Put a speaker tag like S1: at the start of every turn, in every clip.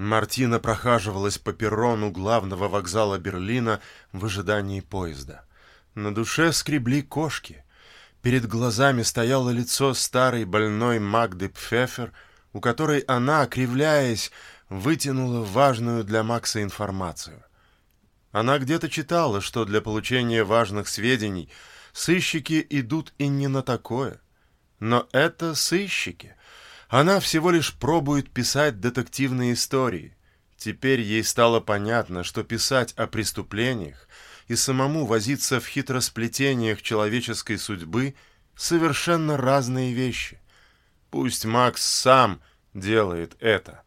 S1: Мартина прохаживалась по перрону главного вокзала Берлина в ожидании поезда. На душе скребли кошки. Перед глазами стояло лицо старой больной Магды Пфефер, у которой она, кривляясь, вытянула важную для Макса информацию. Она где-то читала, что для получения важных сведений сыщики идут и не на такое. Но это сыщики. Она всего лишь пробует писать детективные истории. Теперь ей стало понятно, что писать о преступлениях и самому возиться в хитросплетениях человеческой судьбы совершенно разные вещи. Пусть Макс сам делает это.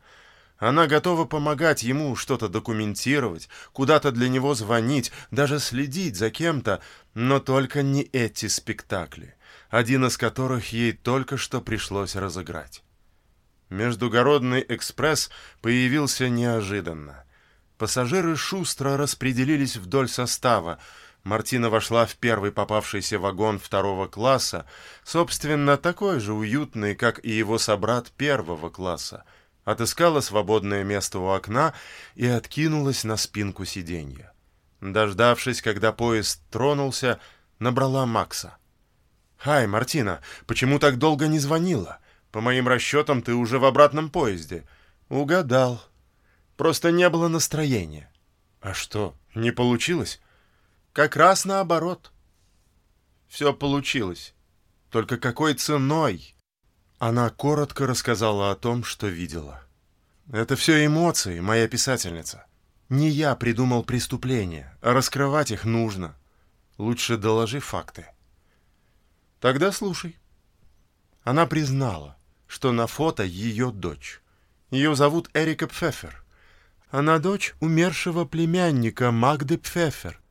S1: Она готова помогать ему что-то документировать, куда-то для него звонить, даже следить за кем-то, но только не эти спектакли, один из которых ей только что пришлось разыграть. Междугородный экспресс появился неожиданно. Пассажиры шустро распределились вдоль состава. Мартина вошла в первый попавшийся вагон второго класса, собственно, такой же уютный, как и его собрат первого класса. Отыскала свободное место у окна и откинулась на спинку сиденья. Дождавшись, когда поезд тронулся, набрала Макса. «Хай, Мартина, почему так долго не звонила? По моим расчетам, ты уже в обратном поезде. Угадал. Просто не было настроения. А что, не получилось? Как раз наоборот. Все получилось. Только какой ценой? Она коротко рассказала о том, что видела. Это все эмоции, моя писательница. Не я придумал преступления, а раскрывать их нужно. Лучше доложи факты. Тогда слушай. Она признала что на фото ее дочь. Ее зовут Эрика Пфеффер. Она дочь умершего племянника Магды Пфеффер.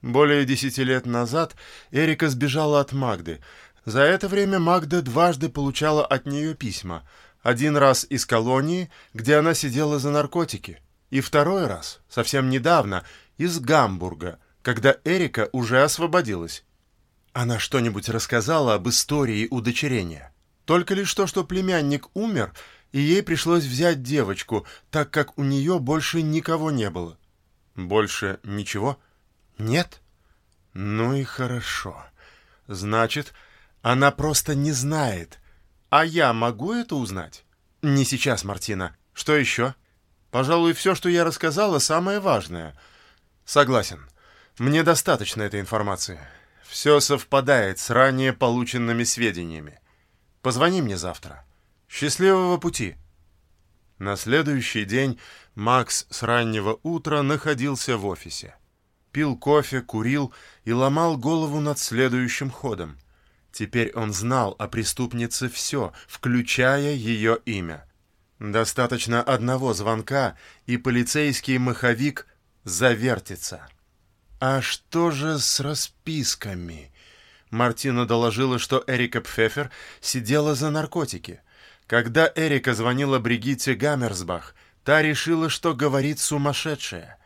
S1: Более десяти лет назад Эрика сбежала от Магды. За это время Магда дважды получала от нее письма. Один раз из колонии, где она сидела за наркотики, и второй раз, совсем недавно, из Гамбурга, когда Эрика уже освободилась. Она что-нибудь рассказала об истории удочерения? Только лишь то, что племянник умер, и ей пришлось взять девочку, так как у нее больше никого не было. Больше ничего? Нет? Ну и хорошо. Значит, она просто не знает. А я могу это узнать? Не сейчас, Мартина. Что еще? Пожалуй, все, что я рассказала, самое важное. Согласен. Мне достаточно этой информации. Все совпадает с ранее полученными сведениями. Позвони мне завтра. Счастливого пути!» На следующий день Макс с раннего утра находился в офисе. Пил кофе, курил и ломал голову над следующим ходом. Теперь он знал о преступнице все, включая ее имя. Достаточно одного звонка, и полицейский маховик завертится. А что же с расписками? Мартина доложила, что Эрика Пфефер сидела за наркотики. Когда Эрика звонила Бригитте Гаммерсбах, та решила, что говорит сумасшедшая.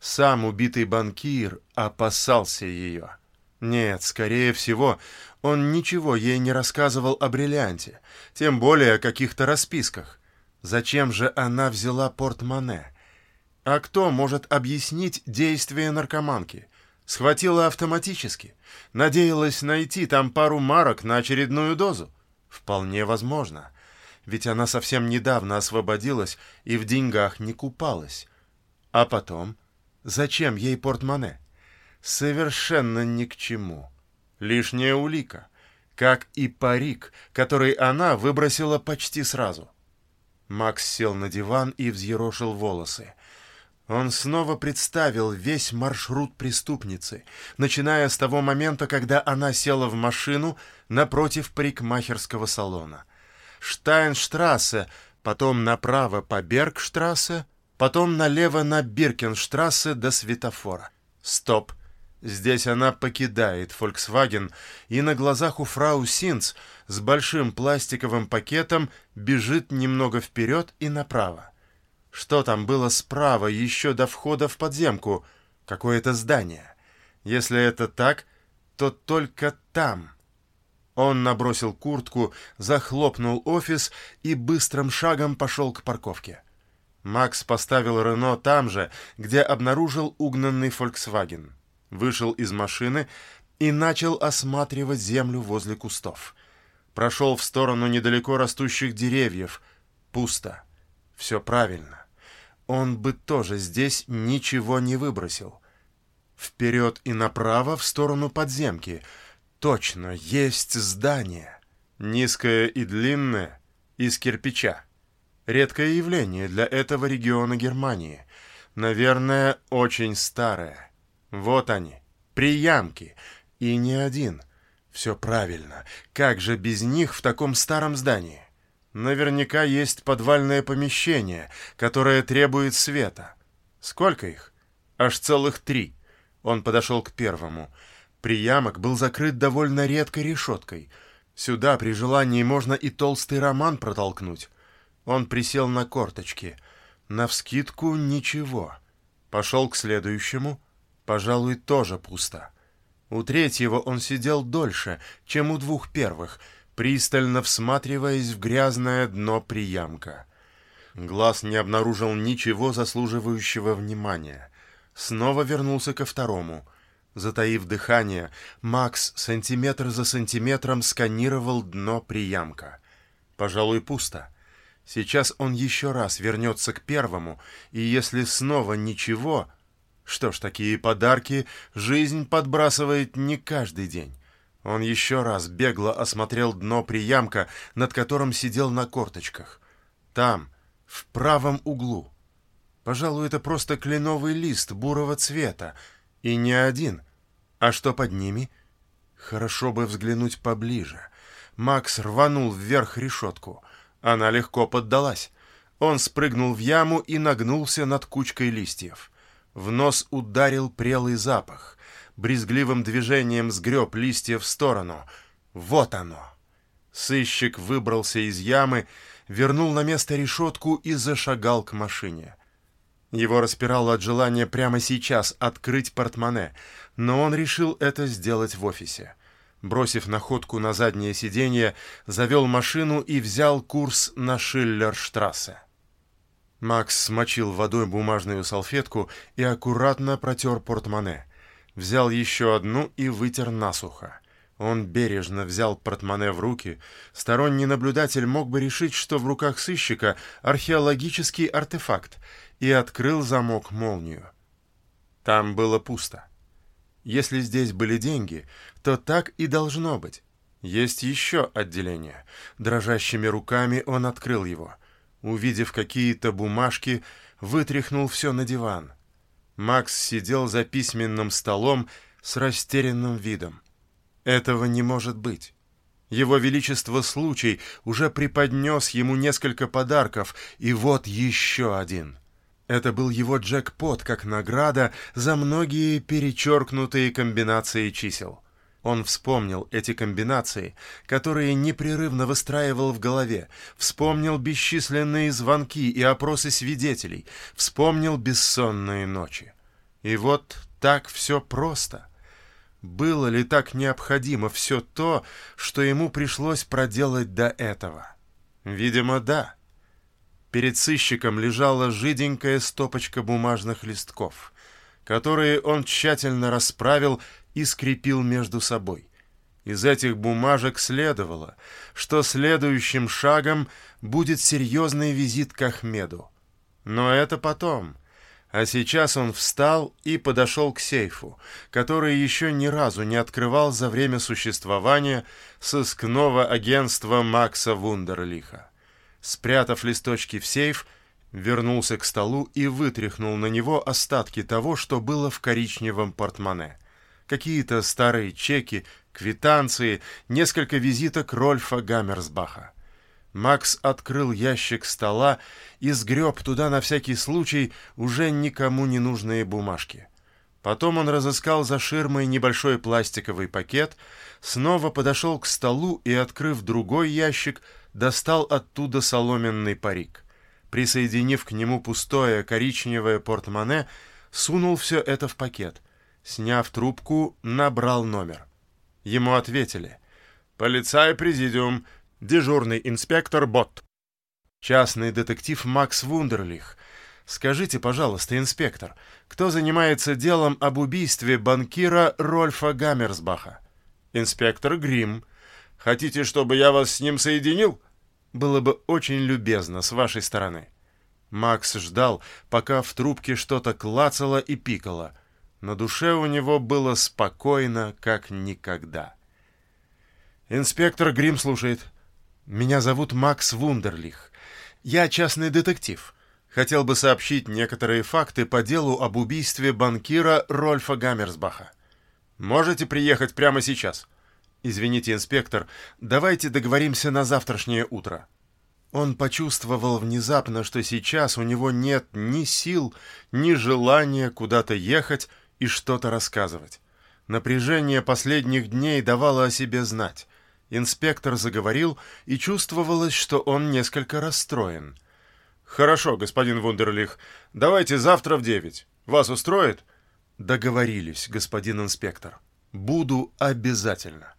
S1: Сам убитый банкир опасался ее. Нет, скорее всего, он ничего ей не рассказывал о бриллианте, тем более о каких-то расписках. Зачем же она взяла портмоне? А кто может объяснить действия наркоманки? Схватила автоматически. Надеялась найти там пару марок на очередную дозу. Вполне возможно. Ведь она совсем недавно освободилась и в деньгах не купалась. А потом? Зачем ей портмоне? Совершенно ни к чему. Лишняя улика. Как и парик, который она выбросила почти сразу. Макс сел на диван и взъерошил волосы. Он снова представил весь маршрут преступницы, начиная с того момента, когда она села в машину напротив парикмахерского салона. Штайнштрассе, потом направо по Бергштрассе, потом налево на Биркенштрассе до светофора. Стоп. Здесь она покидает Volkswagen и на глазах у фрау Синц с большим пластиковым пакетом бежит немного вперед и направо. Что там было справа, еще до входа в подземку? Какое-то здание. Если это так, то только там. Он набросил куртку, захлопнул офис и быстрым шагом пошел к парковке. Макс поставил Рено там же, где обнаружил угнанный Volkswagen. Вышел из машины и начал осматривать землю возле кустов. Прошел в сторону недалеко растущих деревьев. Пусто. Все правильно. Он бы тоже здесь ничего не выбросил. Вперед и направо в сторону подземки. Точно, есть здание. Низкое и длинное, из кирпича. Редкое явление для этого региона Германии. Наверное, очень старое. Вот они, приямки. И не один. Все правильно. Как же без них в таком старом здании? Наверняка есть подвальное помещение, которое требует света. Сколько их? Аж целых три. Он подошел к первому. Приямок был закрыт довольно редкой решеткой. Сюда при желании можно и толстый роман протолкнуть. Он присел на корточки. Навскидку ничего. Пошел к следующему. Пожалуй, тоже пусто. У третьего он сидел дольше, чем у двух первых, пристально всматриваясь в грязное дно приямка. Глаз не обнаружил ничего заслуживающего внимания. Снова вернулся ко второму. Затаив дыхание, Макс сантиметр за сантиметром сканировал дно приямка. Пожалуй, пусто. Сейчас он еще раз вернется к первому, и если снова ничего... Что ж, такие подарки жизнь подбрасывает не каждый день. Он еще раз бегло осмотрел дно приямка, над которым сидел на корточках. Там, в правом углу. Пожалуй, это просто кленовый лист бурого цвета. И не один. А что под ними? Хорошо бы взглянуть поближе. Макс рванул вверх решетку. Она легко поддалась. Он спрыгнул в яму и нагнулся над кучкой листьев. В нос ударил прелый запах. Брезгливым движением сгреб листья в сторону. Вот оно! Сыщик выбрался из ямы, вернул на место решетку и зашагал к машине. Его распирало от желания прямо сейчас открыть портмоне, но он решил это сделать в офисе бросив находку на заднее сиденье, завел машину и взял курс на Шиллерштрассе. Макс смочил водой бумажную салфетку и аккуратно протер портмоне. Взял еще одну и вытер насухо. Он бережно взял портмоне в руки. Сторонний наблюдатель мог бы решить, что в руках сыщика археологический артефакт, и открыл замок-молнию. Там было пусто. Если здесь были деньги, то так и должно быть. Есть еще отделение. Дрожащими руками он открыл его. Увидев какие-то бумажки, вытряхнул все на диван. Макс сидел за письменным столом с растерянным видом. Этого не может быть. Его Величество Случай уже преподнес ему несколько подарков, и вот еще один — это был его джекпот как награда за многие перечеркнутые комбинации чисел. Он вспомнил эти комбинации, которые непрерывно выстраивал в голове, вспомнил бесчисленные звонки и опросы свидетелей, вспомнил бессонные ночи. И вот так все просто. Было ли так необходимо все то, что ему пришлось проделать до этого? Видимо, да. Перед сыщиком лежала жиденькая стопочка бумажных листков, которые он тщательно расправил и скрепил между собой. Из этих бумажек следовало, что следующим шагом будет серьезный визит к Ахмеду. Но это потом. А сейчас он встал и подошел к сейфу, который еще ни разу не открывал за время существования сыскного агентства Макса Вундерлиха. Спрятав листочки в сейф, вернулся к столу и вытряхнул на него остатки того, что было в коричневом портмоне. Какие-то старые чеки, квитанции, несколько визиток Рольфа Гаммерсбаха. Макс открыл ящик стола и сгреб туда на всякий случай уже никому не нужные бумажки. Потом он разыскал за ширмой небольшой пластиковый пакет, снова подошел к столу и, открыв другой ящик, достал оттуда соломенный парик. Присоединив к нему пустое коричневое портмоне, сунул все это в пакет. Сняв трубку, набрал номер. Ему ответили. «Полицай Президиум, дежурный инспектор Бот». Частный детектив Макс Вундерлих, Скажите, пожалуйста, инспектор, кто занимается делом об убийстве банкира Рольфа Гаммерсбаха? Инспектор Грим. Хотите, чтобы я вас с ним соединил? Было бы очень любезно с вашей стороны. Макс ждал, пока в трубке что-то клацало и пикало. На душе у него было спокойно, как никогда. «Инспектор Грим слушает. Меня зовут Макс Вундерлих. Я частный детектив. Хотел бы сообщить некоторые факты по делу об убийстве банкира Рольфа Гаммерсбаха. Можете приехать прямо сейчас?» «Извините, инспектор, давайте договоримся на завтрашнее утро». Он почувствовал внезапно, что сейчас у него нет ни сил, ни желания куда-то ехать и что-то рассказывать. Напряжение последних дней давало о себе знать. Инспектор заговорил, и чувствовалось, что он несколько расстроен. «Хорошо, господин Вундерлих, давайте завтра в девять. Вас устроит?» «Договорились, господин инспектор. Буду обязательно».